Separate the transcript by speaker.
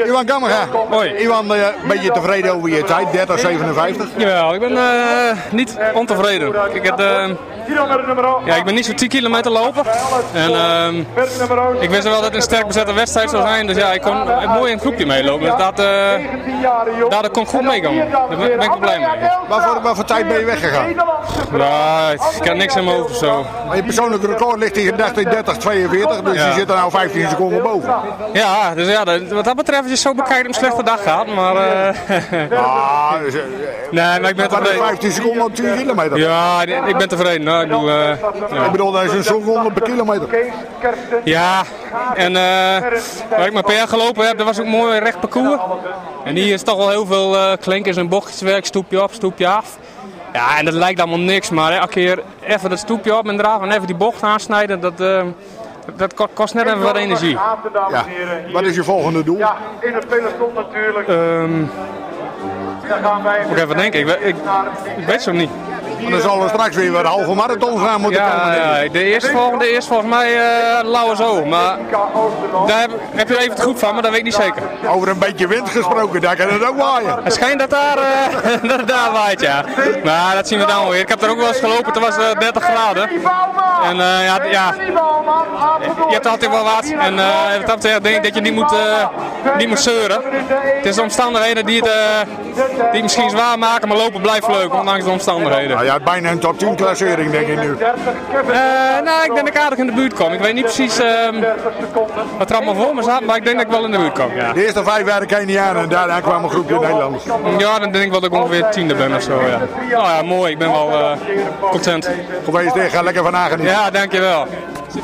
Speaker 1: Iwan Kammerga.
Speaker 2: Hoi.
Speaker 1: Iwan, eh, een beetje tevreden over je tijd, 30, 57.
Speaker 2: Jawel, ik ben eh, niet ontevreden. Ik, heb, eh, ja, ik ben niet zo 10 kilometer lopen. En ehm, ik wist wel dat het een sterk bezette wedstrijd zou zijn. Dus ja, ik kon mooi in het groepje meelopen. Dus dat, eh daardoor kon ik goed meekomen. Daar ben ik wel blij mee.
Speaker 1: Wat voor, wat voor tijd ben je weggegaan?
Speaker 2: Ja, ik heb niks in mijn hoofd of zo.
Speaker 1: Maar je persoonlijke record ligt hier 30, 30, 42, dus
Speaker 2: Ja.
Speaker 1: je zit er nou 15 seconden boven.
Speaker 2: Ja, dus ja, dat- wat dat betreft is het zo bekijkt een slechte dag gehad. Maar, eh,
Speaker 1: Ah, dus, eh,
Speaker 2: nee, maar ik ben tevreden.
Speaker 1: 15 seconden op 10 kilometer?
Speaker 2: Ja, ik ben tevreden. Hoor. Ik bedoel, eh, ja.
Speaker 1: Ik bedoel, dat is een seconde per kilometer.
Speaker 2: Ja, en eh, waar ik mijn PR gelopen heb, dat was ook mooi recht parcours. En hier is toch wel heel veel eh klinkers en bochtjeswerk, stoepje op, stoepje af. Ja, en dat lijkt allemaal niks, maar elke keer even dat stoepje op en eraf en even die bocht aansnijden, dat, eh, dat ko- kost net even wat energie.
Speaker 1: Ja. Wat is je volgende doel?
Speaker 3: Ja, in het peloton natuurlijk.
Speaker 2: Ehm,
Speaker 3: wij
Speaker 2: moet ik even denken, ik, ik, ik weet zo niet.
Speaker 1: Dan zal er straks weer wat halve marathons gaan moeten komen.
Speaker 2: Ja,
Speaker 1: ik.
Speaker 2: ja, de eerste volgende is volgens mij eh Lauwe Zo, maar daar heb, heb je even het goed van, maar dat weet ik niet zeker.
Speaker 1: Over een beetje wind gesproken, daar kan het ook waaien.
Speaker 2: Het schijnt dat daar, eh, dat het daar waait, ja. Maar dat zien we dan wel weer. Ik heb er ook wel eens gelopen, toen was het 30 graden. En eh, ja, ja, je hebt altijd wel wat. En eh dat betreft denk ik dat je niet moet, eh, niet moet zeuren. Het is de omstandigheden die het, eh, die het misschien zwaar maken, maar lopen blijft leuk, ondanks de omstandigheden.
Speaker 1: Bijna een top 10 klassering, denk ik nu.
Speaker 2: Eh, nou, ik denk dat ik aardig in de buurt kom. Ik weet niet precies ehm, wat er allemaal voor me zat, maar ik denk dat ik wel in de buurt kom, ja.
Speaker 1: De eerste vijf waren Kenianen en daarna kwam een groepje Nederlanders.
Speaker 2: Ja, dan denk ik wel dat ik ongeveer tiende ben of zo, ja. Nou ja, mooi. Ik ben wel eh, content.
Speaker 1: Geweest, ga lekker van Hagen.
Speaker 2: Ja, dankjewel.